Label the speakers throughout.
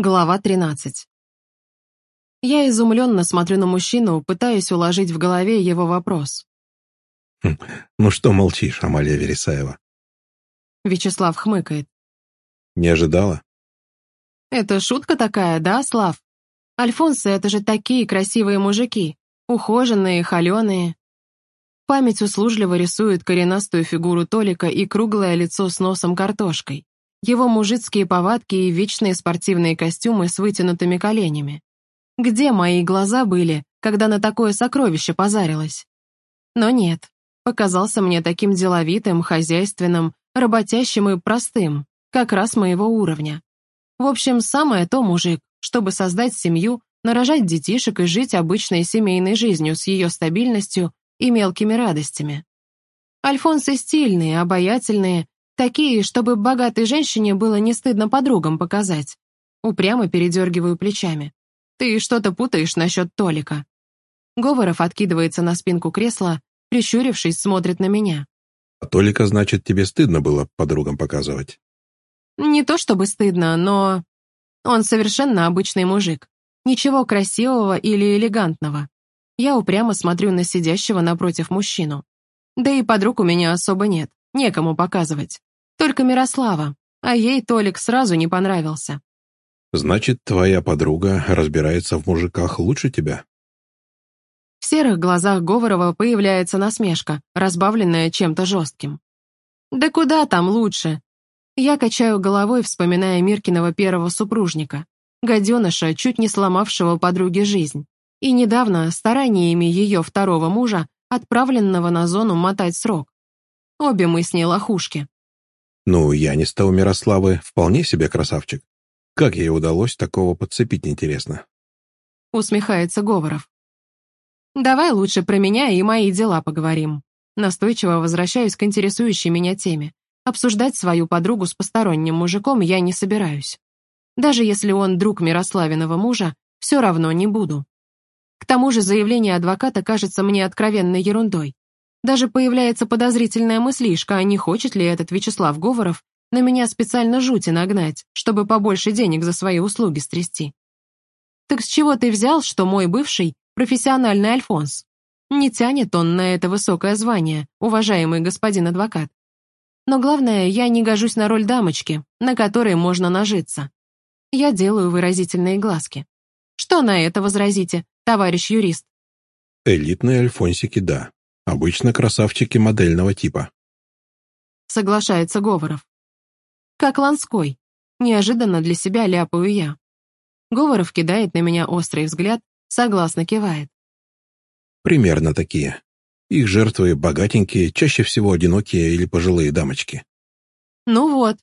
Speaker 1: Глава 13. Я изумленно смотрю на мужчину, пытаясь уложить в голове его вопрос.
Speaker 2: Хм, «Ну что молчишь, Амалия Вересаева?»
Speaker 1: Вячеслав хмыкает.
Speaker 2: «Не ожидала?»
Speaker 1: «Это шутка такая, да, Слав? Альфонсы — это же такие красивые мужики, ухоженные, холеные». Память услужливо рисует коренастую фигуру Толика и круглое лицо с носом картошкой его мужицкие повадки и вечные спортивные костюмы с вытянутыми коленями. Где мои глаза были, когда на такое сокровище позарилась? Но нет, показался мне таким деловитым, хозяйственным, работящим и простым, как раз моего уровня. В общем, самое то мужик, чтобы создать семью, нарожать детишек и жить обычной семейной жизнью с ее стабильностью и мелкими радостями. Альфонсы стильные, обаятельные, Такие, чтобы богатой женщине было не стыдно подругам показать. Упрямо передергиваю плечами. Ты что-то путаешь насчет Толика. Говоров откидывается на спинку кресла, прищурившись, смотрит на меня.
Speaker 2: А Толика, значит, тебе стыдно было подругам показывать?
Speaker 1: Не то чтобы стыдно, но... Он совершенно обычный мужик. Ничего красивого или элегантного. Я упрямо смотрю на сидящего напротив мужчину. Да и подруг у меня особо нет, некому показывать. Только Мирослава, а ей Толик сразу не понравился.
Speaker 2: «Значит, твоя подруга разбирается в мужиках лучше тебя?»
Speaker 1: В серых глазах Говорова появляется насмешка, разбавленная чем-то жестким. «Да куда там лучше?» Я качаю головой, вспоминая Миркиного первого супружника, гаденыша, чуть не сломавшего подруге жизнь, и недавно стараниями ее второго мужа, отправленного на зону мотать срок. Обе мы с ней лохушки.
Speaker 2: Ну, Янис-то у Мирославы вполне себе красавчик. Как ей удалось такого подцепить, интересно?
Speaker 1: Усмехается Говоров. Давай лучше про меня и мои дела поговорим. Настойчиво возвращаюсь к интересующей меня теме. Обсуждать свою подругу с посторонним мужиком я не собираюсь. Даже если он друг Мирославиного мужа, все равно не буду. К тому же заявление адвоката кажется мне откровенной ерундой. Даже появляется подозрительная мыслишка, а не хочет ли этот Вячеслав Говоров на меня специально жути нагнать, чтобы побольше денег за свои услуги стрясти. Так с чего ты взял, что мой бывший — профессиональный Альфонс? Не тянет он на это высокое звание, уважаемый господин адвокат. Но главное, я не гожусь на роль дамочки, на которой можно нажиться. Я делаю выразительные глазки. Что на это возразите, товарищ юрист?
Speaker 2: Элитные альфонсики, да. Обычно красавчики модельного типа.
Speaker 1: Соглашается Говоров. Как Ланской. Неожиданно для себя ляпаю я. Говоров кидает на меня острый взгляд, согласно кивает.
Speaker 2: Примерно такие. Их жертвы богатенькие, чаще всего одинокие или пожилые дамочки.
Speaker 1: Ну вот.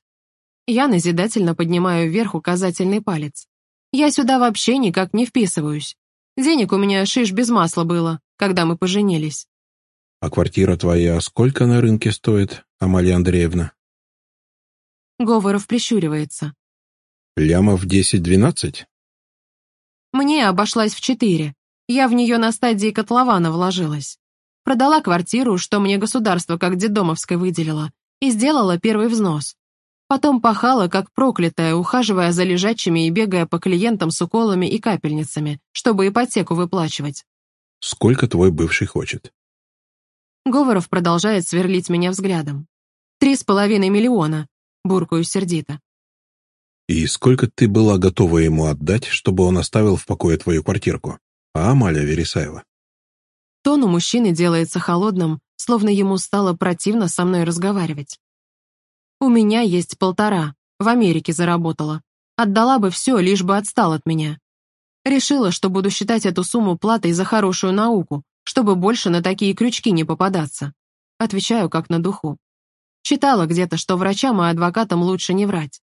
Speaker 1: Я назидательно поднимаю вверх указательный палец. Я сюда вообще никак не вписываюсь. Денег у меня шиш без масла было, когда мы поженились.
Speaker 2: «А квартира твоя сколько на рынке стоит, Амалия Андреевна?»
Speaker 1: Говоров прищуривается.
Speaker 2: «Лямов десять-двенадцать?»
Speaker 1: «Мне обошлась в четыре. Я в нее на стадии котлована вложилась. Продала квартиру, что мне государство как детдомовской выделило, и сделала первый взнос. Потом пахала, как проклятая, ухаживая за лежачими и бегая по клиентам с уколами и капельницами, чтобы ипотеку выплачивать.
Speaker 2: «Сколько твой бывший хочет?»
Speaker 1: Говоров продолжает сверлить меня взглядом. «Три с половиной миллиона», — буркаю сердито.
Speaker 2: «И сколько ты была готова ему отдать, чтобы он оставил в покое твою квартирку? А Амалия Вересаева?»
Speaker 1: Тон у мужчины делается холодным, словно ему стало противно со мной разговаривать. «У меня есть полтора, в Америке заработала. Отдала бы все, лишь бы отстал от меня. Решила, что буду считать эту сумму платой за хорошую науку, чтобы больше на такие крючки не попадаться. Отвечаю как на духу. Читала где-то, что врачам и адвокатам лучше не врать.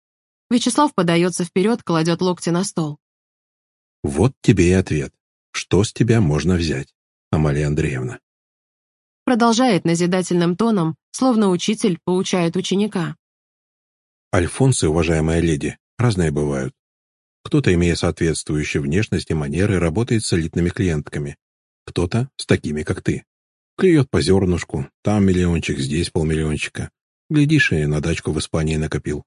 Speaker 1: Вячеслав подается вперед, кладет локти на стол.
Speaker 2: Вот тебе и ответ. Что с тебя можно взять, Амалия Андреевна?
Speaker 1: Продолжает назидательным тоном, словно учитель поучает ученика.
Speaker 2: Альфонсы, уважаемая леди, разные бывают. Кто-то, имея соответствующую внешность и манеры, работает с элитными клиентками, кто-то с такими, как ты. Клюет по зернышку, там миллиончик, здесь полмиллиончика. Глядишь, и на дачку в Испании накопил.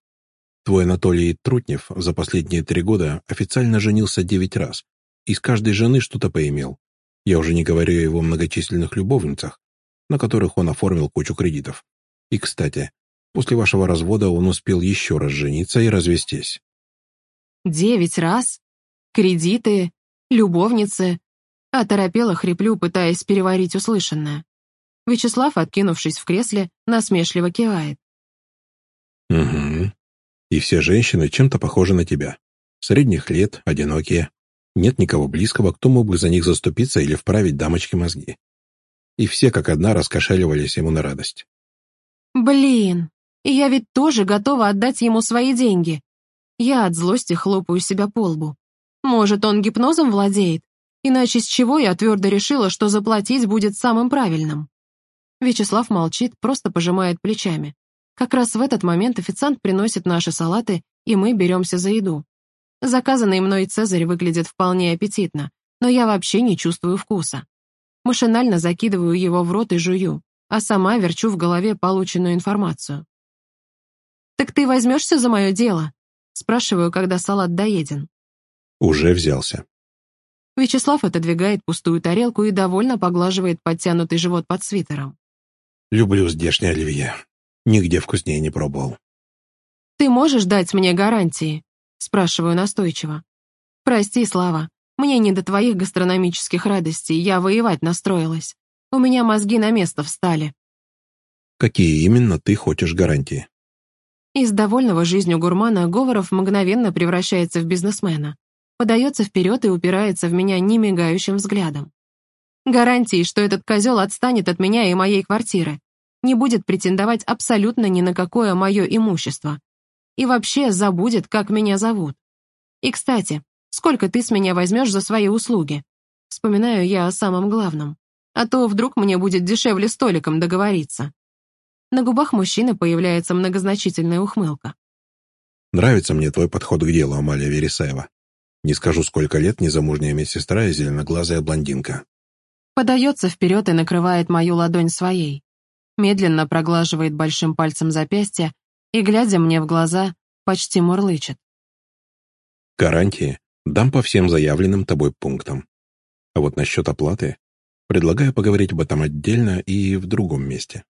Speaker 2: Твой Анатолий Трутнев за последние три года официально женился девять раз, и с каждой жены что-то поимел. Я уже не говорю о его многочисленных любовницах, на которых он оформил кучу кредитов. И, кстати, после вашего развода он успел еще раз жениться и развестись.
Speaker 1: Девять раз? Кредиты? Любовницы? Оторопела хриплю, пытаясь переварить услышанное. Вячеслав, откинувшись в кресле, насмешливо кивает.
Speaker 2: «Угу. И все женщины чем-то похожи на тебя. Средних лет, одинокие. Нет никого близкого, кто мог бы за них заступиться или вправить дамочке мозги. И все как одна раскошеливались ему на радость.
Speaker 1: «Блин, и я ведь тоже готова отдать ему свои деньги. Я от злости хлопаю себя по лбу. Может, он гипнозом владеет? Иначе с чего я твердо решила, что заплатить будет самым правильным?» Вячеслав молчит, просто пожимает плечами. Как раз в этот момент официант приносит наши салаты, и мы беремся за еду. Заказанный мной цезарь выглядит вполне аппетитно, но я вообще не чувствую вкуса. Машинально закидываю его в рот и жую, а сама верчу в голове полученную информацию. «Так ты возьмешься за мое дело?» Спрашиваю, когда салат доеден.
Speaker 2: «Уже взялся».
Speaker 1: Вячеслав отодвигает пустую тарелку и довольно поглаживает подтянутый живот под свитером.
Speaker 2: «Люблю здешнее оливье. Нигде вкуснее не пробовал».
Speaker 1: «Ты можешь дать мне гарантии?» Спрашиваю настойчиво. «Прости, Слава, мне не до твоих гастрономических радостей, я воевать настроилась. У меня мозги на место встали».
Speaker 2: «Какие именно ты хочешь гарантии?»
Speaker 1: Из довольного жизнью гурмана Говоров мгновенно превращается в бизнесмена, подается вперед и упирается в меня немигающим взглядом. Гарантии, что этот козел отстанет от меня и моей квартиры, не будет претендовать абсолютно ни на какое мое имущество, и вообще забудет, как меня зовут. И, кстати, сколько ты с меня возьмешь за свои услуги? Вспоминаю я о самом главном. А то вдруг мне будет дешевле столиком договориться. На губах мужчины появляется многозначительная ухмылка.
Speaker 2: Нравится мне твой подход к делу, Амалия Вересаева. Не скажу, сколько лет незамужняя медсестра и зеленоглазая блондинка.
Speaker 1: Подается вперед и накрывает мою ладонь своей. Медленно проглаживает большим пальцем запястье и, глядя мне в глаза, почти мурлычет.
Speaker 2: Гарантии дам по всем заявленным тобой пунктам. А вот насчет оплаты предлагаю поговорить об этом отдельно и в другом месте.